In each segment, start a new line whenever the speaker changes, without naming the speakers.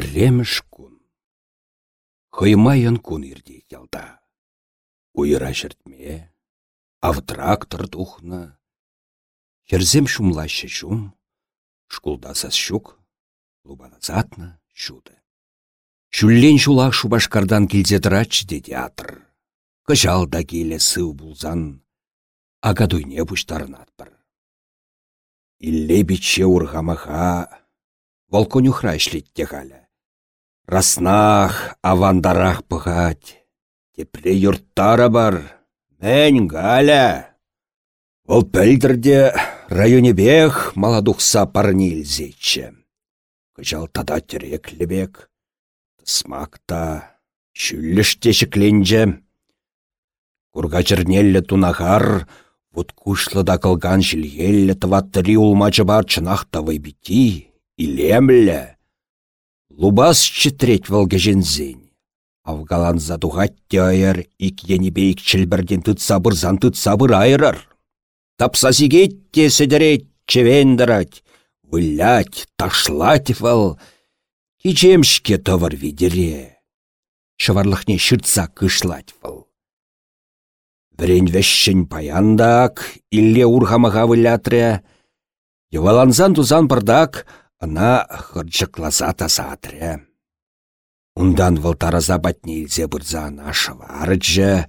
Біреміш кун. Хыймайын кун ирде ялда. Уйра жертме, ав трактор тухна. Херзем шумлаще шум, шук, лубаназатна шуды. Шүллен шулақ шубашкардан келзе де театр. Кыжал да келе сыв булзан, ага дуйне бұштарынатпыр. Илле биче урғамаға, волконюхра ішлетте ғалі. Раснах, авандарах пығать, тепле юрттара бар, мән галя. Ол пәлдірде районебех маладухса парни илзече. Кыжал тада тереклебек, смакта, шүлліште шікленже. Курга чернелле тунахар, вот кушлыда кылган жилелле тываттыри улмачы бар чынақтавай бити, илемлле. Лубас читреть валгежензень. Авгалан задуғат тяйыр, ик енебейк чілбірден тыт сабырзан тыт сабыр айырыр. Тапса те седерет чевендірать, вылять, ташлать вал, Кичемшке товар видере. Шыварлықне шыртса кышлать выл. Врен вешшін паяндак, илле урхамаға вылятре. Еваланзан тузан бардак, ана хырчыкласа тасатре. Ундан вылтараза батне илзе бұрза нашыварыджы.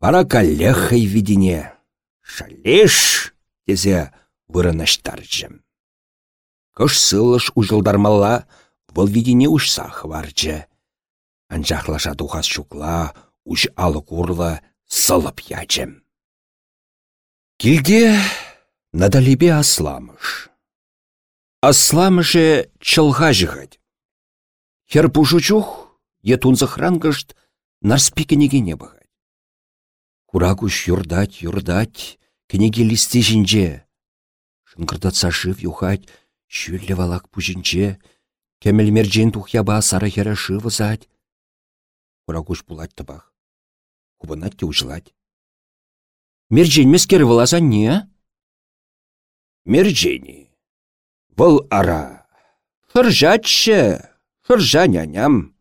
Вара каллехай видине. Шалеш, тезе вырыныштарджым. Кыш сылыш ужылдармалла, Бұл видене ұшса хварчы. Анжақлаша тухас шукла, уж алы сылып ячым. Килде надалебе асламыш. Асламыше чылға жығад. Хер пушучух, етун захрангышт, нарспикенеге не бағад. Курагуш юрдать, юрдать, кенеге листі жінже. Шынқырдатса жив юхать, валак пужінче, Кемел мерджен тухяба сара хера шывы зать. Курагуш пулать табах. Кубанат те ужылать. Мерджен мескері вылазан не? Мерджени. Выл ара. Хыржатшы. Хыржа няням.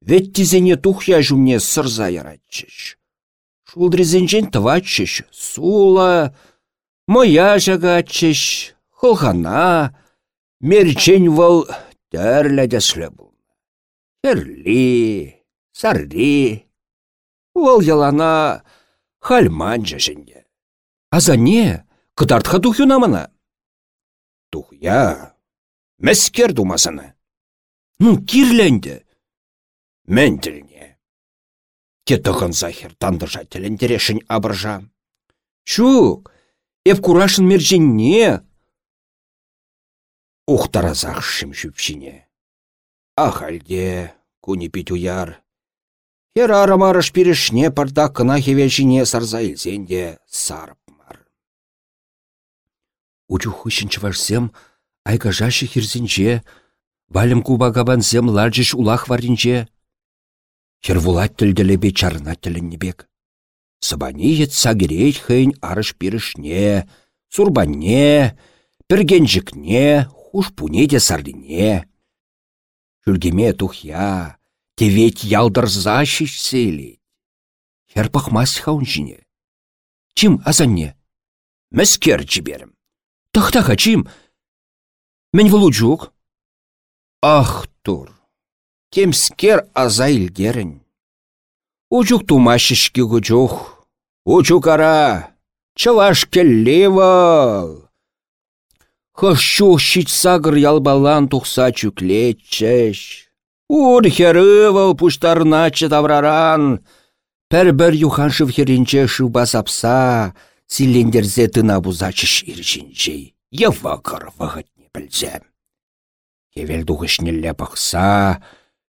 Ведь тизене тухя жумне сырза яратчыш. Шулдрезенжен тыватчыш. Сула. Моя жагатчыш. Хылхана. Мерчен вăл тәрлі дәслі бұл. Херли, сарри, ол ялана хальман жәжінде. Аза не, кыдартха тухюна мына? Тухя, мәскер думасыны. Ну, кирленді. Мен тіліне. Кетіғын захер тандыжа тіліндерешін абыржа. Шук, ев курашын не, Ухтаразах шым шүпшіне. Ах әлде, куни пит уяр. Хер арамарыш пирішне парда кына хевешіне сарза илзенде сарпмар. Учу хыщынчы вашсем, айка жашы хирзінче, валім куба ларджиш улах варинче. Хервулат тілділебе чарна тіліннебек. Сабаниет сагерейт хын арыш пирішне, сурбанне, піргенжікне, де сарлине. Жүлгеме тухя, тевет ялдырза шишселет. Хер пахмас хаунжине. Чим азанне? Мәскер жіберім. Тахтаха чим? Мен вұлуджук? Ах, тур. Темскер аза илгерін. Учук тумашышки гучух. Учук ара. Чылаш келлевал. Хăщу сагыр ялбалан тухса чүклетчеш. Ур херывал пуштарначы тавраран. Пәр-бір юханшыв херенче шыба сапса, силендерзе тына бузачыш иржинчей. Ева кыр вғытне білзем. Кевел дұғышнелле бақса,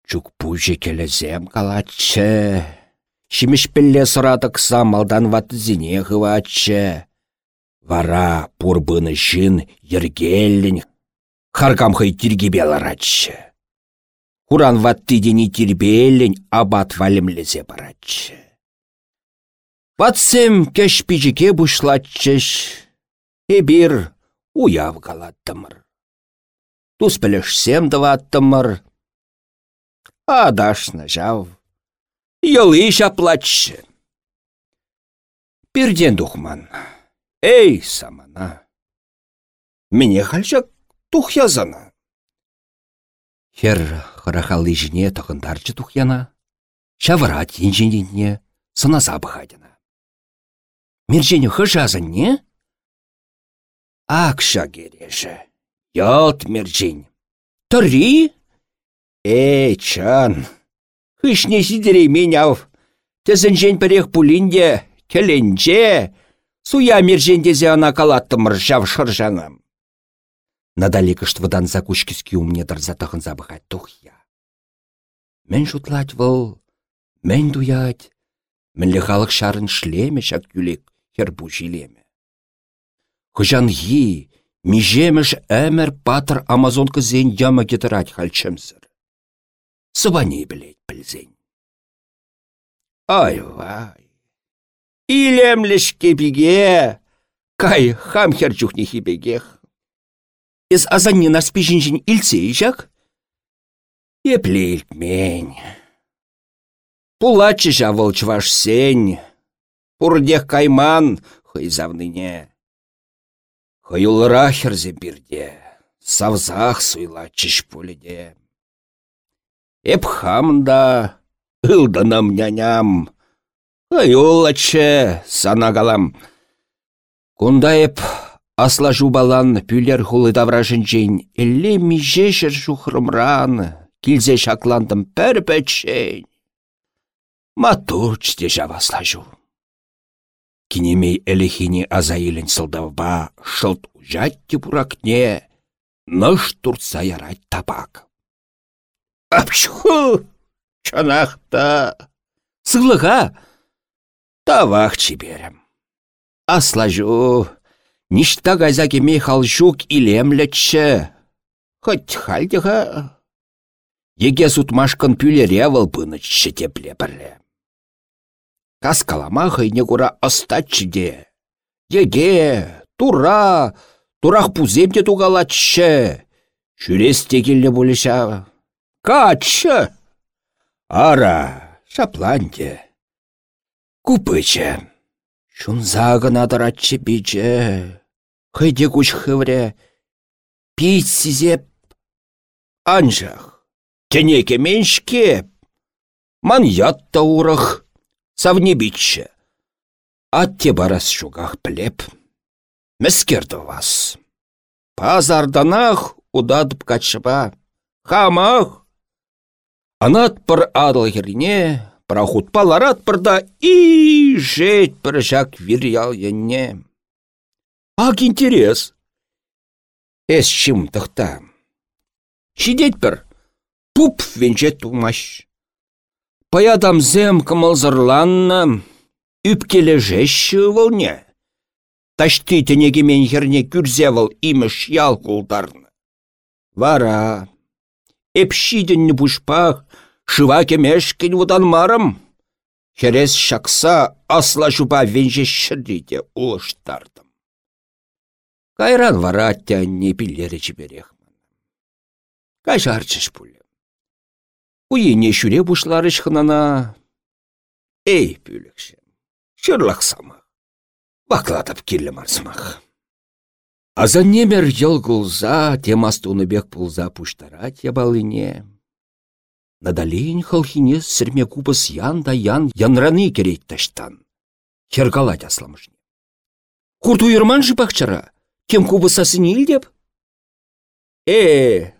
чук пуже келезем калатчы. Шимеш пілле сұратықса малдан ваты зіне хыватчы. Вара пурбыны жын ергеллін, харкамхай тиргебе ларатшы. Хуран ватты дени тирбеллін абат валімлізе баратшы. Ватсем кеш пижіке бұшлатчыш, эбір уяв галаттымыр. Тус пілішсем даваттымыр, Адашны жав. Йылы плачы. Пирден духман. Эй, самана. Мене хальчак тухязана. Хер хырахалы жіне тұғындарчы тухяна. Шавырат енженіне сынаса бұхадына. Мержені хыжазын не? Акша кереші. Ялт мерджень. Тори? Эй, чан. Хышне сидерей меняв. Тезінжен пірех пулинде, келенже. Суя мерджендезе ана калаттымыр жав шыржанам. Надали кыштвыдан закучкиски умне дырза тағын забығать тухя. Мен шутлать выл, мен дуять, мінлі халық шарын шлеме шак юлек хербу жилеме. Хыжан межемеш әмір патыр амазонка зен яма кетірать хальчымсыр. Сыбани білет білзен. Ай, вай. Илемліш кепіге, кай хам херчухне хибегех. Из азанне нас пижінжін илсе жак? Епле мен. Пулачы жавыл чваш сень. Пурдех кайман хайзавныне. Хайулыра херзе бирде. Савзах суйлачыш пуледе. Эп хамда, ылданам няням. Хайулачы санагалам. Кунда эп Асла жубалан пүлер хулы тавражынчен, элле межешір жухрымран, килзе шакландым пәр пәтшен. Матуч те жавасла жу. Кинемей әліхіне азаилін сылдавба шылт ужатте буракне, ныш турца ярать табак. Апшу! Чанахта! Сылыға! Тавақ чиберем. Асла жу! Ништа гайза кеме халшук илемлетші. Хоть хальдіға. Еге сутмашкан пүлере выл пынычшы тепле бірле. Кас калама хайне кура астачы де. Еге, тура, турах пуземде тугалатшы. Шүрес текелі болыша. Качы. Ара, шапланде. Купычы. Шунза гына таратчы биче. Хайде куш хывре. Пить сизеп. Анжах. Тенеке меншке. Ман ятта урах. Савне биче. Атте барас шугах плеп. Мәскерді вас. Пазарданах удадып качыба. Хамах. Анат пыр адыл херне, пароход паларат пырда и жет пыржак вирял енне. Ак интерес. Эс чим тахта. Шидет пуп венчет тумаш. Паядам зем кымылзырланна, үпкеле жешші волне. Ташты тенеге мен херне күрзевал имеш ял кулдарны. Вара, эпшиденні бушпах, шыва кемешкен вудан марым. Херес шакса асла жуба венже шырриде улыштардым. Кайран вара тәнне пиллері жіберехмін. Кай жарчыш. Уйне шүре бушлары шхынана. Эй, пүлікші, шырлақсама. Бақладып келі марсымақ. Азан немер ел гулза, темастуны бек пулза пуштарат ябалыне. Надалейн халхине сірме кубыс ян да ян янраны керейт таштан. Хергалать асламышне. Курт уйырман жыпақчара, кем кубысасын деп? Э,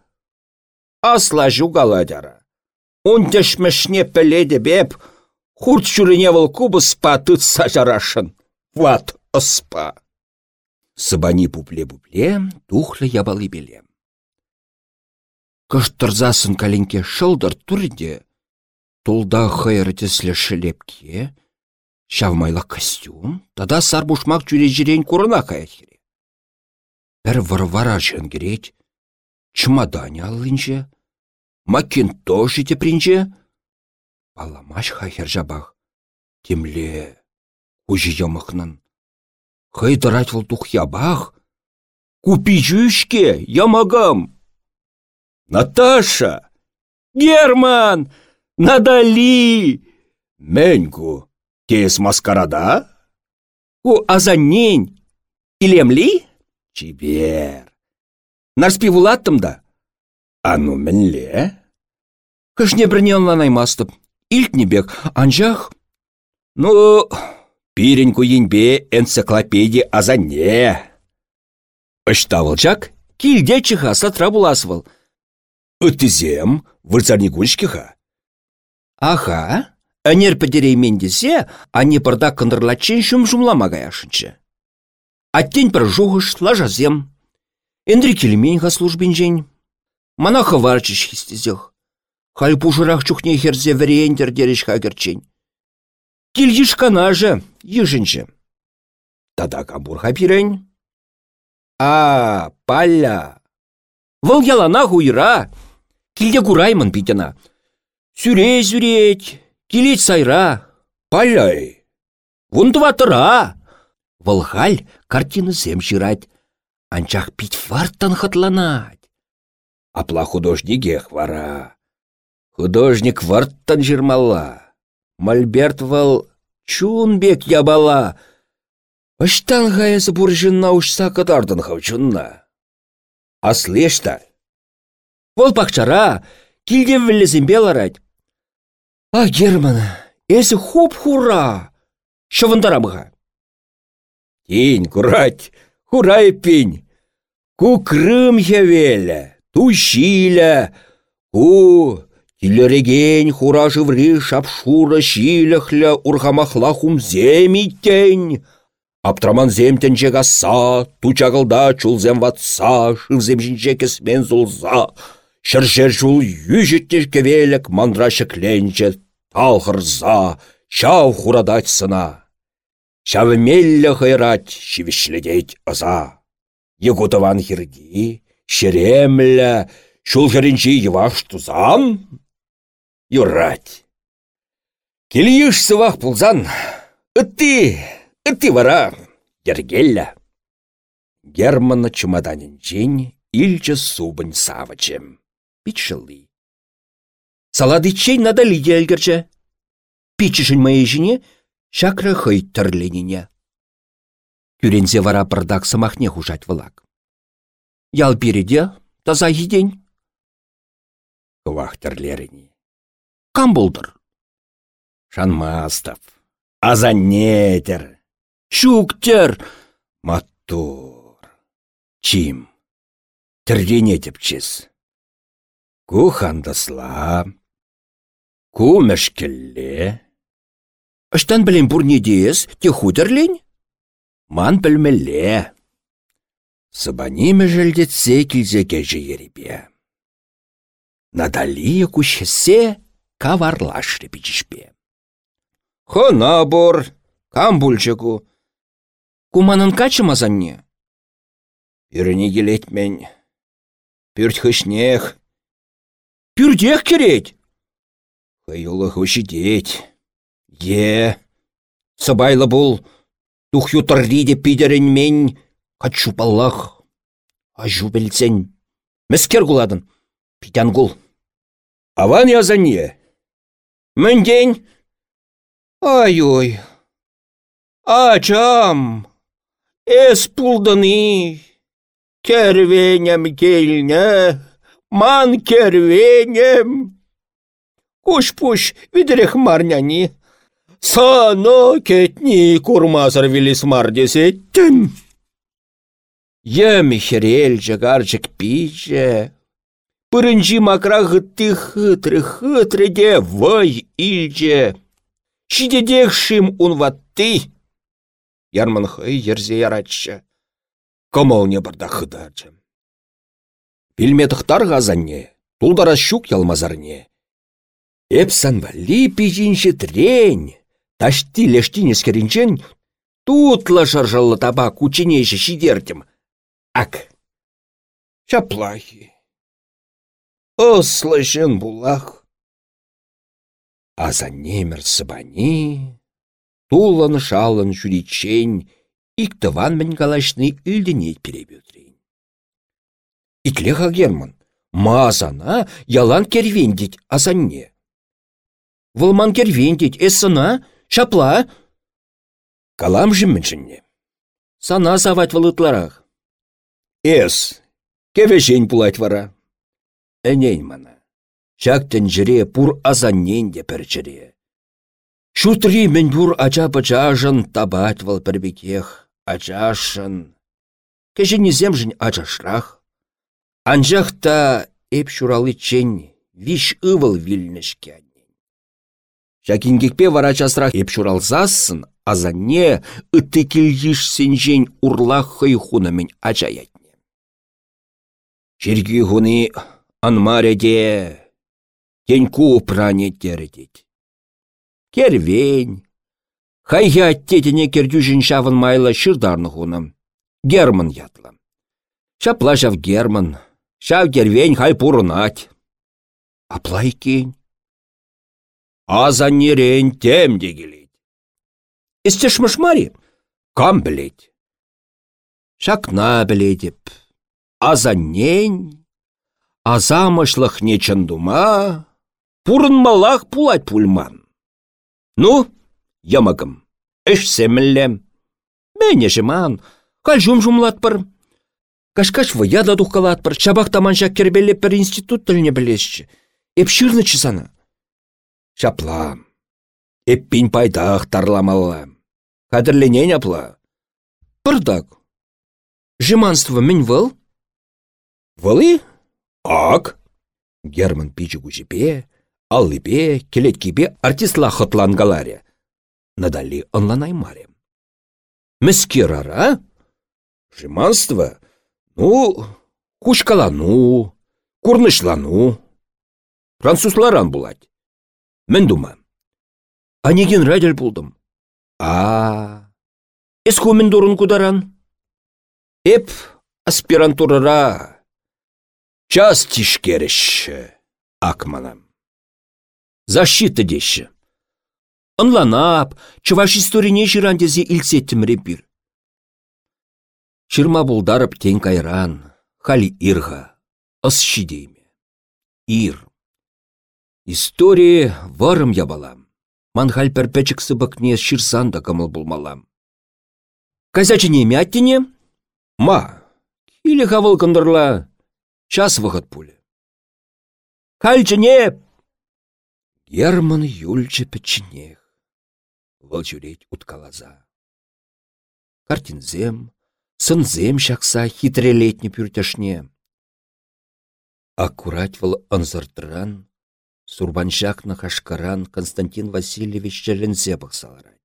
асла жугаладяра. Он тешмешне пеледе беп, хурт чурыне выл кубыс па тытса жарашын. Ват ыспа. Сыбани пупле-пупле, тухлы ябалы белем. Кыштырзасын каленке шылдыр түрде, тулда хайрытеслі шілепке, шавмайла костюм, тада сарбушмак жүре жирен курына каяхере. Бір варвара жөнгерет, чемодане алынже, макинтош принже, паламаш хайхер жабах, темле, кужи ямықнын. Хайдырать выл тух ябах, купи жүйшке, ямагам. Наташа! Герман! Надали! Меньку, тес маскарада? У азаннень. Илемли? Чибер. Нарспи вулаттым да. Ану мінле? Кышне бірнелан аймастып. Илтнебек, анжақ. Ну, пиреньку енбе энциклопедия азанне. Ыштавылчак, килде чиха сатра буласывыл. Үттізем, вырцарнигуншкиха. Аха, әнер пәдереймен десе, ане пырда кындырлачен шум жумлама гаяшынчы. Аттен бір жуғыш лажазем. Эндрі келмен ға службен жен. Мана хыварчыш хистезех. Халь пушырақ чухне херзе вірендер дереш хагерчен. Кил ешкана же, ежінчі. Тада камбурға пирен. А, палля. Выл ялана хуйра. Килде кураймын питена. Сүре сүреть, килет сайра. Палляй. Вунтыва тыра. Вăлхаль картины зем жирать. Анчах пить фарттан хатланать. Апла художниге хвара. Художник варттан жирмала. Мольберт вăл чунбек ябала. Ыштан гаясы буржынна ушса кытардын хавчунна. Аслешта. Вол пахчара, килден віллесін беларать. А, Герман, эсі хоп хура. Шывындарамыға. Тень, курать, хура пень. Ку крым хевеля, ту щиля, ку Тилереген хура живри шапшура щиляхля урхамахла хумземи тень. Аптраман земтен жегаса, тучағылда чулзем ватса, шывзем жінже кесмен зулза. Шыржер жул южеттер кевелек мандрашы кленче, талхырза, шау хурадать сына. Шавы меллі хайрать, шивішледеть ыза. Егутыван хирги, шеремля, шул херінчі еваш тузан, юрать. Келиеш сывах пулзан, ытты, ытты вара, ергелля. Германа чемоданин жень, ильче субын савычем. Пичшылли. Саладычей надо лиде әлгірчі. Пичішін моей жіне, шакры хый тірленине. Күрензе вара пырдак сымахне хужать вылак. Ял береде, таза едень. Кывах тірлеріне. Кам болдыр? Шанмастов. Азаннетер. Шуктер. Матур. Чим. Тірдене тепчіз. Ку хандасла. Ку мәшкелле. Ыштан білем бұрне дейіз, те худерлен? Ман білмелле. Сыбаниме жілдетсе кілзе кежі еребе. Надалия кушесе каварлаш репичишпе. Хына бор, кам бульчыку. Куманын качымазанне? Піріне келетмен. Пүрт хышнех. Пүрдех керет. Хыйылы хышидеть. Е, сыбайлы бұл, тух ютырриде пидерін мен, качу паллах. Ажу білсен. Мәскер гуладын. Питян гул. Аван язанне. Мінден. Ай-ой. Ачам. Эс пулдыны. Кервенем келне. Ман кервенем. Куш-пуш видерех марняни. Сано кетни курмазыр вилисмар десеттім. Емі херел жагарчык пиче. Пырынжи макра гытты хытры хытры де вай илже. Шидедех шим унватты. Ярман хый ерзе яратшы. Комол барда хыдачы. Вилме тұқтар ғазанне, тулдара щук ялмазарне. Эпсан вали пижинші трень. Ташти лештин ескерінчен, тутла шаржаллы таба кученейші шидертім. Ак. Шаплахи. Ослышын булах. Аза немер сыбани, тулан шалын жүречен, иктыван мен калашны үлденет перебетрен. Итлеха герман, Мазана ялан кервендить азанне. Вылман кервендить эссына, шапла. Калам жімміншінне. Сана савать валытларах. Эс, кевешень пулать вара. Әнейн мана. Шактен жіре пур азаннен де пірчіре. Шутри мен бур ача пачажын табать вал пірбекех, ачашын. Кешенезем жын ачашрах. Анжақта эп шуралы чен виш ывыл вильнешке. Шакингекпе вара часрах эп шуралзасын, азанне ытты килгиш сенжен урлах хый хунамен ачаятне. Черги хуны анмареде теньку пране тередеть. Кервень. Хайя тетене кердюжин шавын майла шырдарны хуным. Герман ятла. Шапла шав Герман. Шав кервень хай пурынать. Аплай кен. Азанерен тем дегелет. Истеш мари? Кам білет? Шакна білетіп. Азаннен. Азамышлық нечін дума. Пурын малах пулать пульман. Ну, ямагым, эш сәміллем. Мәне жыман, кал жум жумлатпыр. Кашкаш ваяда тухкалатпыр, чабақ таманша кербелі бір институт тіліне білесші. Эп шырны чысана. Шапла. Эп пин пайдақ тарламалла. Кадірленен апла. Пырдак. Жыманство мен выл? Вылы? Ак. Герман пичі күжіпе, Аллипе, келеткипе артистла хотлангаларе. Надали онланаймаре. Міскерара? Жиманство? Ну, кучкалану, курнышлану. Французларан булать. Мен дума. Анеген радел булдым. А, эску мен дурын кударан. Эп аспирантурара. Час тишкеріші. Акманам. Защита деші. Онланап, чываш историне жирандезе илсеттімре бір. Шырма булдарып тен кайран, хали ирға, ыс шидейме. Ир. История варым ябалам. Ман халь пәрпәчік сыбықне шырсан да кымыл булмалам. Казачыне мяттіне? Ма. Или хавыл кындырла. Час вғыт пулі. Хальчыне Герман юльче печенех. Вăл уткалаза. Картинзем, сынзем шакса хитрелетне пюртешне. Аккурать вăл ынзыртыран, сурбаншакна хашкаран Константин Васильевич черенсе саларать.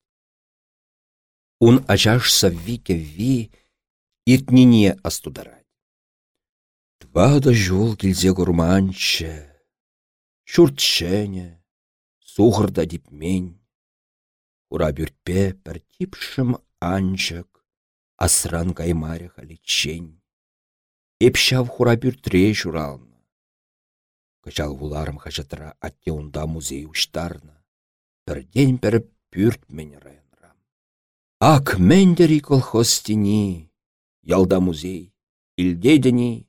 Ун ачаш саввике ви иртнине астударать. Твада жул килзе гурманче, Шуртшене, сухырда дипмен. Ура бүрпе типшым анчык, асран каймаре халичень. Эпшав хура бүртре журалны. Кычал вуларым хачатыра атте унда музей уштарны. Бірден бір мен райынрам. Ак мендери колхостини, ялда музей, илдедіні,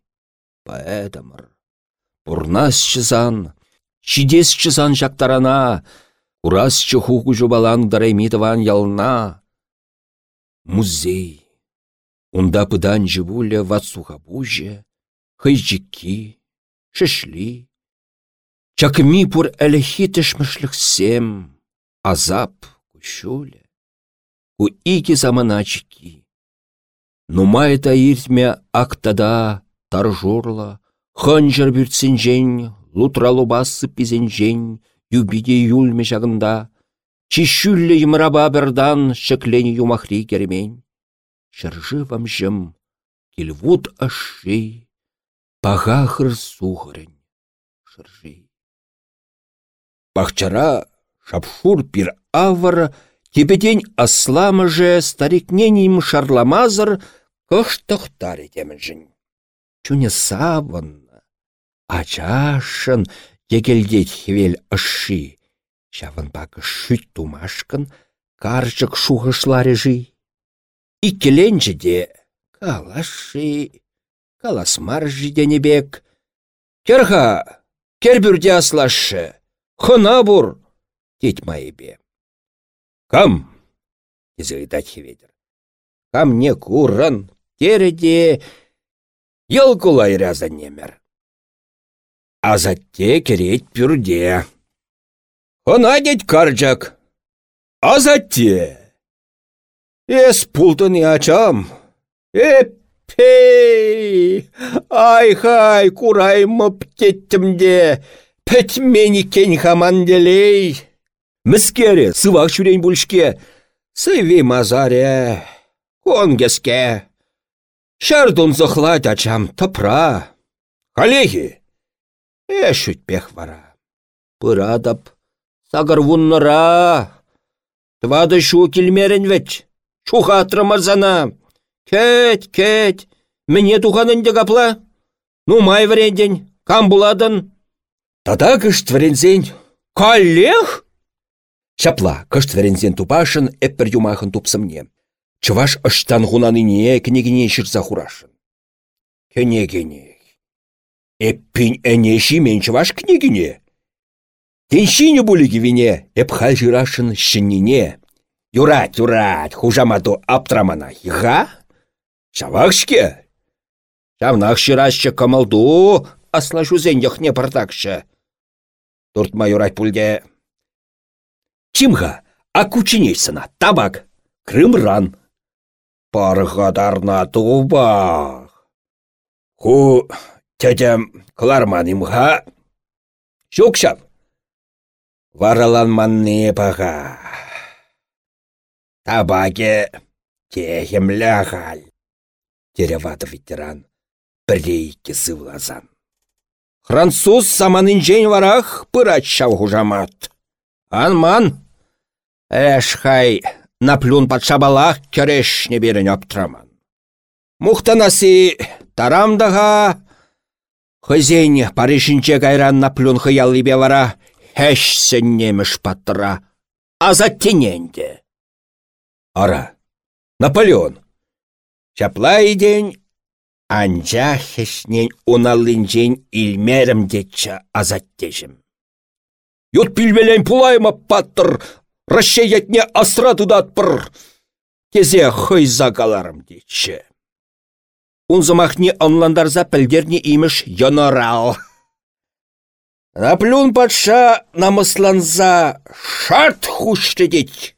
поэтамыр. Пурнас чызан, Шидес чысан жактарана, урас чуху жубалан дараймитыван ялна. Музей. Унда пыдан живуля ватсуха буже, хайжики, шишли. Чакми пур әліхи сем, азап кущуле. Ку ики заманачки. Нумай та иртме актада таржурла, ханжар бюртсенжен лутралубасы пизенжен, юбиде юлме жағында, чишүлле ймыраба бірдан шеклен юмахри керемень. Шыржы вамжым, килвуд ашши, пағахыр сухырын, шыржы. Бахчара шапшур пир авар, Тепетень асламы же старикненім шарламазыр кыштықтар етемін Чуне савын, Ачашын текелдет хевел ышши. Шавын пак шүт тумашкын, карчык шухышларе жи. Иккеленче де калаши, каласмар жиденебек, Керха, кербюрде аслашы, хына бур, тет майбе. Кам, езгайдать хеведер. Кам не курран, тереде, ел кулайряза немер. Азатте керет пюрде. Хына дет каржак. Азатте. Эс пултыны ачам. Эппей! Ай-хай, кураймып кеттімде. Пәтмені кен хаманделей. Міскері, сывақ шүрейн бүлшке. Сыви мазаре. Конгеске. Шардун зықлать ачам тыпра. Халехи. Эш үтпех вара. Пырадап. Сагыр вунныра. Твады шу келмерін вет. Шухатры мырзана. Кет, кет. Мне туханынде капла. Ну май вренден. Кам буладын? Тада кышт врензен. Каллех? Шапла, кышт врензен тупашын, эппір юмахын тупсымне. Чываш хунаныне княгине шырса хурашын. Кенегене. Эппин әнеші мен чываш княгине. Теншине булиги вине, эп хал жирашын шыннине. Юрать, юрать, хужамаду аптрамана. Га? Шавақшке? Шавнақ шырашчы камалду, асла жузен яхне пардакшы. Туртма юрать пульде. Чимға, а кучинейсына, табак, крымран. Парғадарна туба. Ху тетем кларманимға. варалан Вараланманны баға. Табаке техімлі ғал. Дереватов ветеран бірлейкі сывлазан. Француз саманын жен варах пырат хұжамат. Анман, әшхай наплюн патшабалах керешне берін аптраман. Мухтанаси тарамдаға, хызен паришінче кайран наплюн хыяллыбе вара, хэшсен немеш паттыра, азаттененде. Ара, Наполеон. Чапла идень, анча хешнен уналынчен илмерім детча азаттежім. Ют пилбелен пулайма паттыр, Раще етне асра тұдатпыр. Кезе хой загаларым замахне онландар за пілдерні имеш янарал. Наплюн патша намысланза шарт хуштедеть,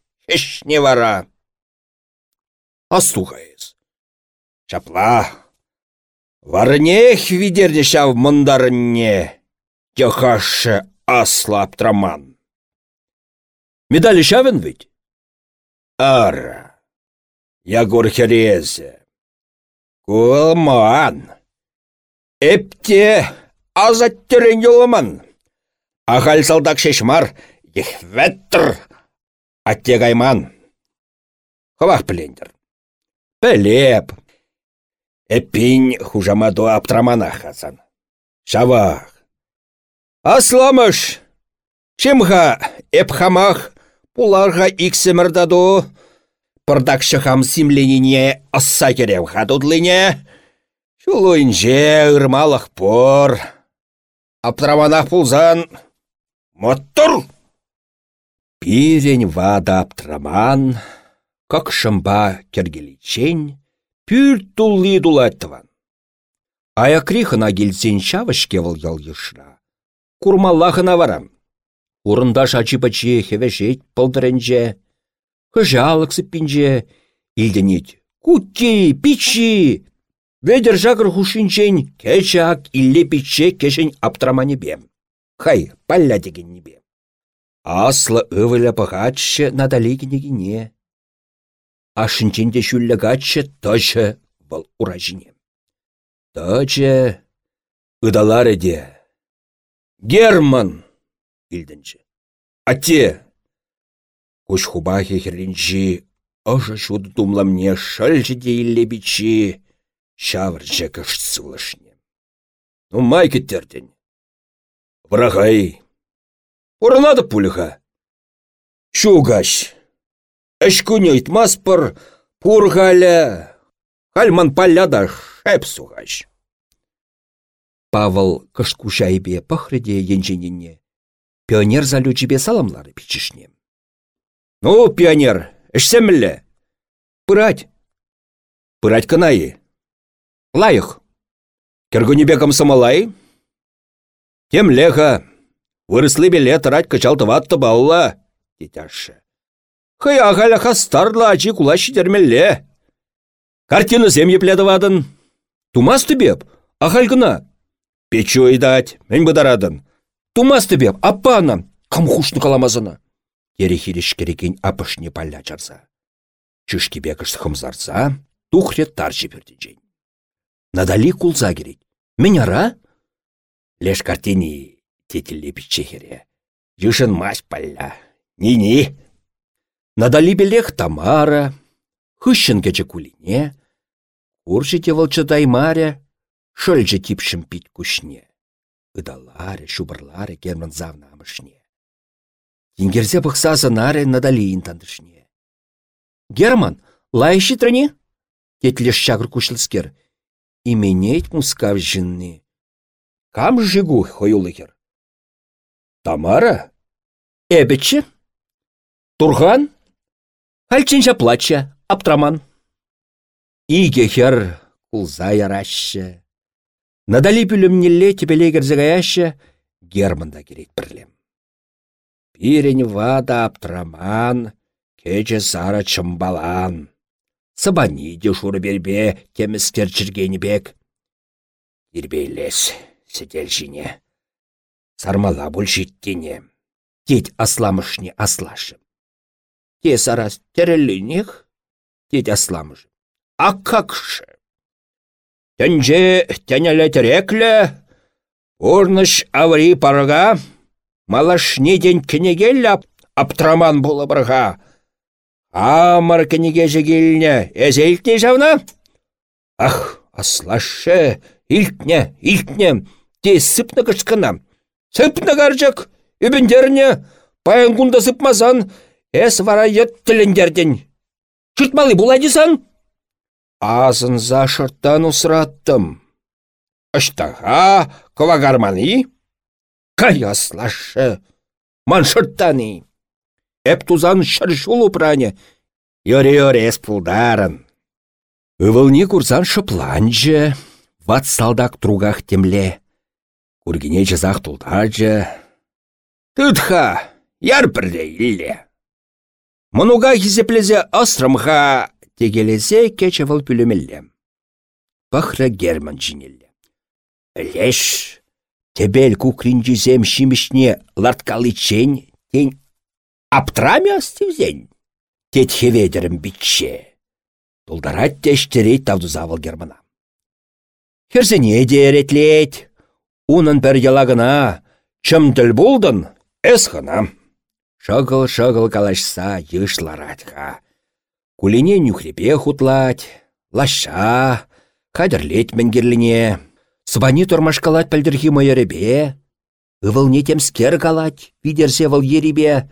не вара. Астухайыз. Чапла, варнех видернешав мандарынне, аслаб траман. Медалі шавен ведь? Ара. Ягор херезе. Кулман. Эпте азаттерен йоламан. Ахал салдак шешмар, ехветтір. Аттегайман. Хавах плендер. Пелеп. Эппин хужамаду аптрамана хасан. Шавах. Асламыш. Чимха эпхамах пуларға иксімірдаду. Пырдакшыхам симленине асса керев хадудлыне. Шулуинже ырмалық пор. Аптраманах пулзан. Моттур! Пирень вада аптраман как шымба кергеличень, пүр тулли дулаттыван. Аякрихына келсен шавышке выл ял ешра. Курмаллахына варам. Урында шачи-пачи хевешет пылдырынже, хыжалық сыппинже, илденет. Кутти, пичи! Ведер жагыр хушинчен кечак илле пиче кешен аптрамане бем. Хай, палля деген небе. Аслы ывыля пығатшы надали кенегіне ашынченде шүллі гачы тожы бұл уражине. Тожы ыдалары де. Герман! илдінчі. Атте! Куш хубахи хехерлінчі, ұжы шуды тумламне де илле бічі, шавыр жекіш. Ну, май кеттерден. Врагай. Орынады пуліға. Шугаш. Әшкүні маспор пургаля. Хальман паляда шәп суғаш. Павыл кышкушайбе пахрыде енженіне Пионер залючипе саламлары пичишне. Ну, пионер, ішсемілі. Пырать. Пырать кынайы. Лайық. Кергунебе комсомолай. Тем леха. Вырыслы беле тырать кычалтыватты балла. Детяшы. Хай ағаля хастарла ачи кулащи дермелле. Картина зем епледывадын. Тумас беп, ағал гына. Печу идать, мен бұдарадын. Тумас беп, аппана, кам хушны каламазына. Ерехилеш керекен апышне палля чарса. Чүшкебе кыш хымзарса, тухре тарчы перденжен. Надали кулза керек. Мен ара? Леш картини тетілі пиччехере. Юшын мас палля. Ни-ни. Надали белех Тамара, хыщын кече кулине, Уршите волчатай маря, шөлче типшім пить кушне. Ыдаларе, шубырларе керман завна амышне. Тенгерзе бұқсазы наре надалиин тандышне. Герман, лайши трыне? Тетлеш шагыр кушлыскер. Именеть мускав жинны. Кам жигу хойулыгер? Тамара? Эбече? Турган? Хальчинча плача, аптраман. Иге хер кулза яраща. Надали пүлімнелле тепелегер зігаяща, Германда керет бірлем. Пирен вада аптраман, кече сара чымбалан. Сабани де шуры бербе бек. Ирбейлес, сетел жіне. Сармала бұл життене. Тет асламышне аслашым. Те сарас терелінех, тет асламыш. А как же? Тенже тенелетерекле, урныш аври парга, малашне ден кенегел аптраман болы бірға. Амар кенеге жегеліне, әзелтне жауна? Ах, аслашы, илтне, илтне, те сыпны кышкына. Сыпны гаржак, үбіндеріне, паян күнда сыпмазан, әс вара ет тіліндерден. Чүртмалы буладисан? Азын за шырттан усраттым. Ыштаға кывагарманы? Кай аслашы, ман шырттаны. Эп тузан шыршул упране, йоре-йоре пулдарын. Ывылне курсан шыпланжы, ват салдак тругах темле. Кургине жазақ тулдажы. Тытха, яр бірде илле. Мұнуға хизеплезе асрымға тегелесе кече вăл пүлемелле. Пахра Герман жинелле. Леш, тебел кукринчизем шимишне ларткалы чень, тень аптраме астивзень. Тет хеведерім битче. Тулдарат тештерет тавдузавыл Германа. Херзене деретлет. Унын пір ялагына, чым тіл болдын, әс хына. Шагыл-шагыл калашса йышларатха. Кулине нюхрепе хутлать, лаша, кадерлет менгерлине, свани тормашкалать пәлдірхи майыребе, ывылне темскер калать, видерсе выл еребе.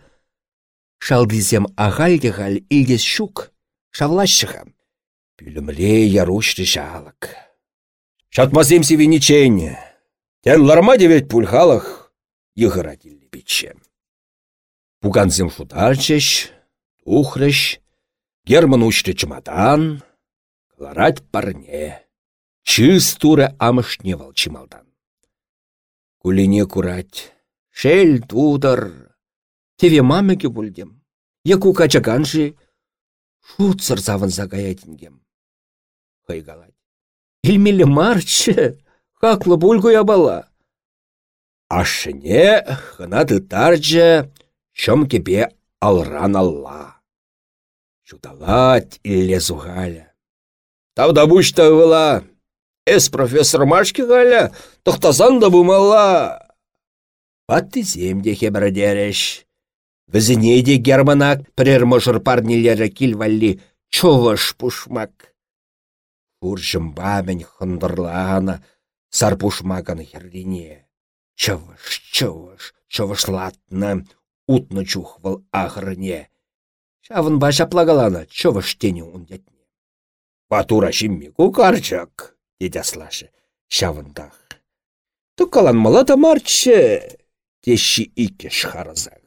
Шалдызем агаль-дегал илдес щук, шавлащыха. Пүлімле ярушры жалык. Шатмазем севеничень, тен ларма пульхалах, йығыра дилі биче. Пуганзем шутарчеш, тухрыш, Герман учты чемодан, кларать парне. Чистуре амышне вал чималдан. Кулине курать, шел тудар. Теве мамеке бульдем. Яку качаганши, шуцыр завын загаятингем. Хайгалать. Илмелі марчы, хаклы бульгуя бала. Ашыне хына тытарчы, шом кебе алран алла. Чудалать илле зугаля. Тавда бушта вела. Эс профессор Машки галя, тохтазан да бумала. Патты земде хебрадереш. Візіне де германак прерможыр парнелері килвалли човаш пушмак. Фуржымба мен хындырлана сар пушмаган херлине. Чывыш, чывыш, чывышлатны, утны чухвал ағырыне. Шавын баша плагалана, чова штене ундетне. Батура шимми кукарчак, деді аслашы, шавындах. Тукаланмала да марчы, теші ике шхарызақ.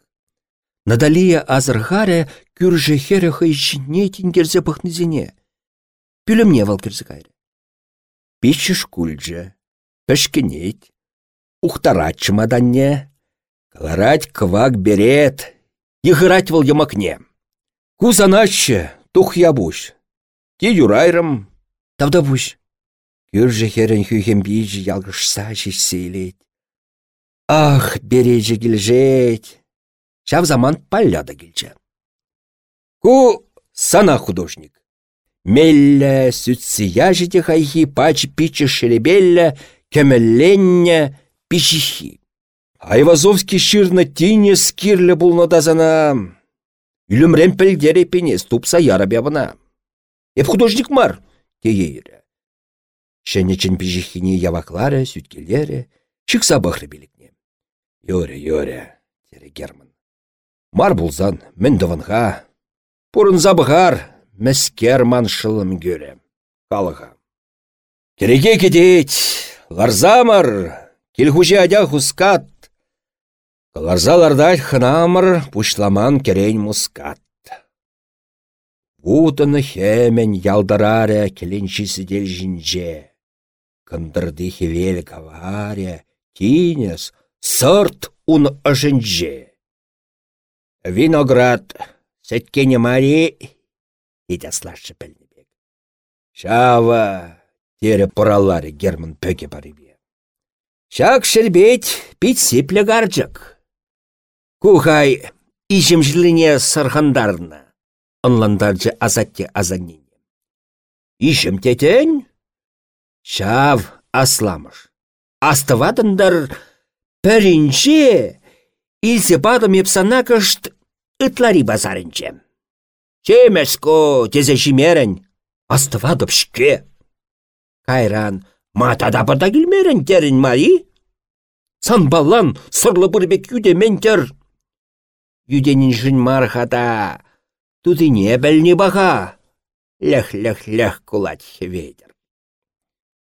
Надалия азырғаре күржі хері хыйшіне тенгерзе бұхнызене. Пүлімне вал кірзі кайры. Пешіш күлжі, пішкенет, ухтарат чымаданне, каларать квак берет, ехырать вал ямакне. Кузаначы, тух ябуш. Те юрайрым, тавда буш. Күржі херін хүйхем бейжі ялғышса шешселет. Ах, бережі келжет. Шав заман палляда келчі. Ку сана художник. Меллі сүтсия жете хайхи пач пичі шелебеллі кемелленне пичихи. Айвазовский ширна тине скирлі булнадазана. Үлімрен пілдері пенес тупса ярабябына. Эп художник мар, тейері. Шәнечін пижихине яваклары, сүткелері, шықса бұқры білікне. Йоре, йоре, тере Герман. Мар бұлзан, мен дывынға. Пұрын забығар, мәскер маншылым göre. Қалыға. Кереге кедет, ларзамыр, келхуже адя хускат. Ларзалардай хынамыр, пушламан керен мускат. Утыны хемен ялдараре келеншісі дел жінже. Кындырды хевел каваре, тинес, сырт ун ажынже. Виноград, сеткене мари, иде слашы пілнебек. Шава, тере пұралары Герман пөке барыбе. Шак шербет пить сипле гарчык. Кухай, ишім жылыне сырхандарна, онландаржы азатте азаннене. Ишім тетен, Шав асламыш. Астывадындар пәрінше, илсе бадым епсана кышт ытлари базарынче. Чемешко тезе жимерін, астывадып шке. Кайран, матада бада келмерін терін мари? Сан балан сырлы бұрбек юде ментер. Юденін жын мархада, тудыне бәлне баға. Лех-лех-лех кулать хеведер.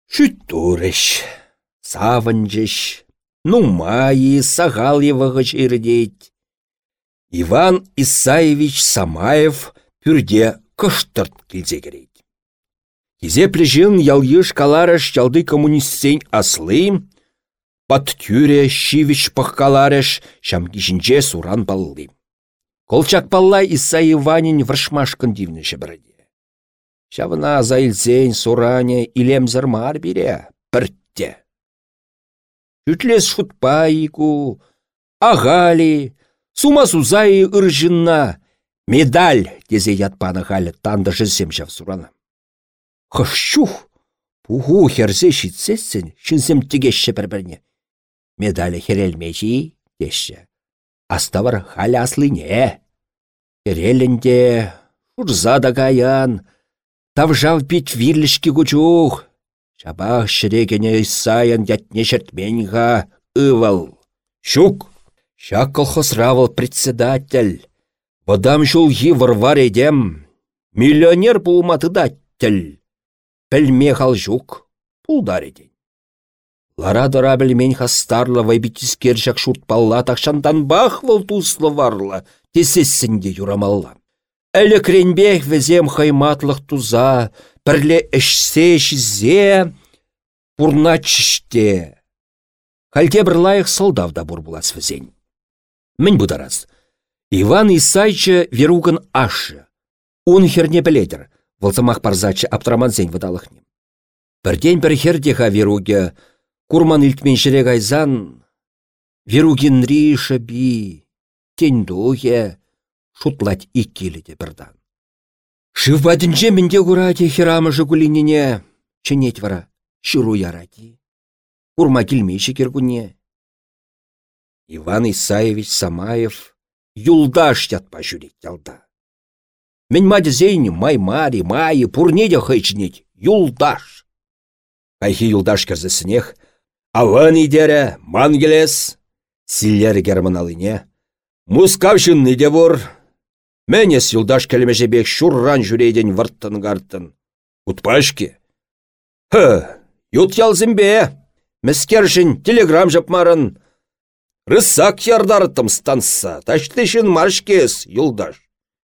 Шүттурыш, савынжыш, нумайы сағалевығы жердейт. Иван Исаевич Самаев пүрде кыштырт келзе. Кизе плежін ялйыш каларыш ялды коммунистсен аслы, пат тюре шивич пахкаларыш шамкишінче суран баллы. Колчак палла Иванин вршмашкын дивніші бірді. Шавына заилсен суране илемзір мар бире, піртте. Үтлес шутпайку, ағали, сума сузайы ыржынна, медаль тезе ятпаны халі танды жызсем шав сурана. Хышчух, пуху херзе шитсесін, шынсем тегешші бір-бірне. Медалі херелмеші, дешші. Аставар халі аслыне. Херелінде, шурза да каян, Тавжав бит вирлішкі күчух. Шабах шірегене сайын ятне шертменға ывал. Шук, шак колхозравал председатель. Бодам жулги варвар едем. Миллионер пулматыдатель. Пәлме жук, пулдар еден. Лара дара білмен хастарлы вайбитискер жак шуртпалла тақшандан бах выл туслы варлы, тесесінде юрамалла. Әлі кренбех візем хайматлық туза, пірле ішсе шізе, пурна чіште. Хальте бір лайық солдавда бұр візен. Мін бұдарас. Иван Исайчы веругын ашы. Он херне біледір, вылзамақ парзачы аптраман зен выдалықнем. Бірден бір хердеха веруге, курман илтмен жірек айзан, веругин риша би, тень духе, шутлать иккелі де бірдан. Шывбадінже менде курати хирамы жығулиніне ченет вара, шыру ярати. Курма келмейші кергуне. Иван Исаевич Самаев юлдаш ятпа жүрек ялда. Мен зейні май-мари, майы, пурнеде хайчнет, юлдаш. Кайхи юлдаш кірзісінех, аван идері, мангелес, силлері германалыне, мускавшын иде бұр, Мәнес юлдаш бек шурран жүрейден варттын гарттын. Утпашки. Хы, ют ялзымбе. Мәскержін телеграм жапмарын. Рысак ярдарыттым станса, таштышын маршкес, юлдаш.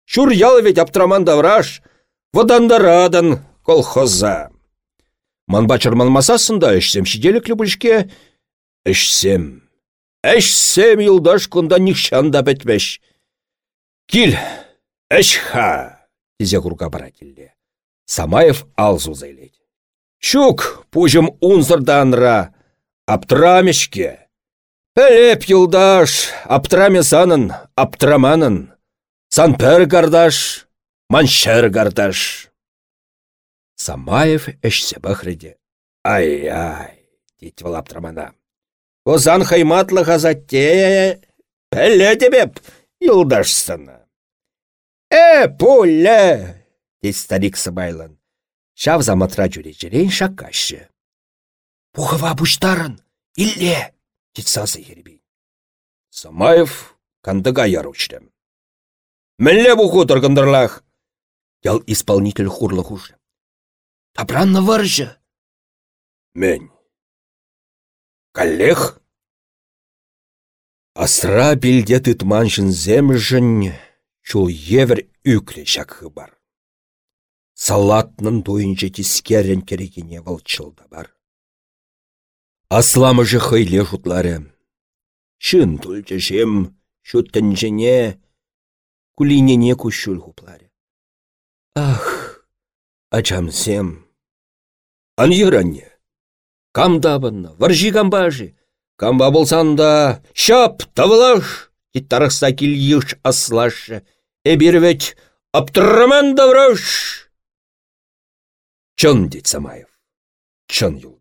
Шур ялы ведь аптраман давраш, водандарадан колхоза. Манбачыр манмасасында ішсем шиделік любышке, ішсем. Әшсем юлдаш кунда нихшанда бәтмеш. Кил, әшха, тізе құрға бара келді. Самаев алзу зайлет. Шук, пужым унзырданра, аптрамешке. Пәлеп юлдаш, аптраме санын, аптраманын. Сан пәр гардаш, маншер гардаш. Самаев әшсе бахреде. Ай-ай, дейді вал аптрамана. Озан хайматлы газатте, пәлі дебеп, юлдашсына. Э, пулі, дейді старик Сабайлан. Шав заматра жүре жерейін шаккашы. Пухова бұштарын, илле, дейді сазы ербей. Самаев кандыга яручрем. Мілле бұху тұргындырлах. Ял исполнитель хурлы хуже. Табранны варжы. Мен. Коллег? Асра білде тытманшын земжін, чул евер үклі шакхы бар. Салатнын тойынчы тискерен керегене валчылда бар. Асламы жы хыйле жутлары. Шын түлчі жем, шуттінжіне, кулинене кущул хупларе. Ах, ачамсем. Ан еранне. Камдабынна, варжи камбажи. Камба болсанда, шап, тавылаш, Титтарықса кил аслашы. Эбірвет, аптыраман давраш. Чон, дед Самаев, чон юл.